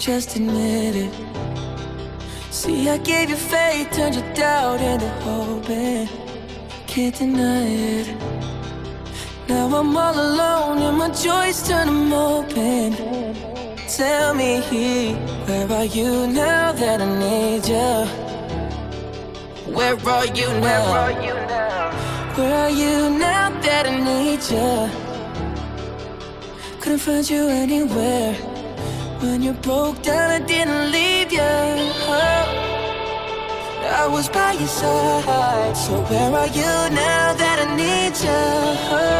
just admit it. See, I gave you faith, turned your doubt into hope, and can't deny it. Now I'm all alone, and my joys turn them open. Tell me, where are you now that I need you? Where are you now? Where are you now that I need you? Couldn't find you anywhere. When you broke down, I didn't leave you. I was by your side. So where are you now that I need you?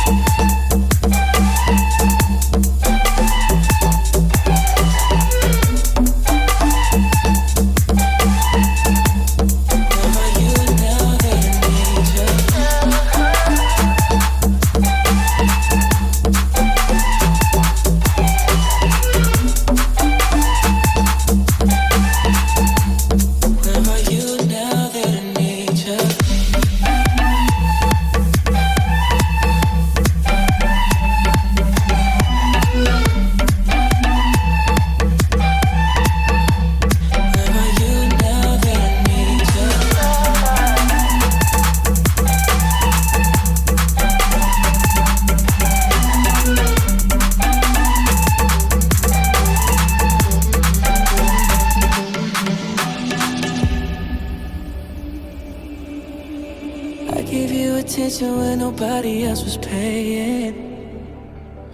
Attention when nobody else was paying.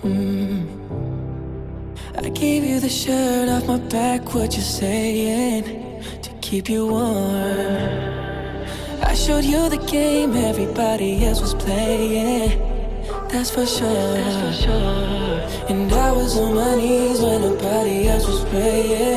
Mm. I gave you the shirt off my back, what you're saying? To keep you warm. I showed you the game everybody else was playing. That's for sure. That's for sure. And I was on my knees when nobody else was praying.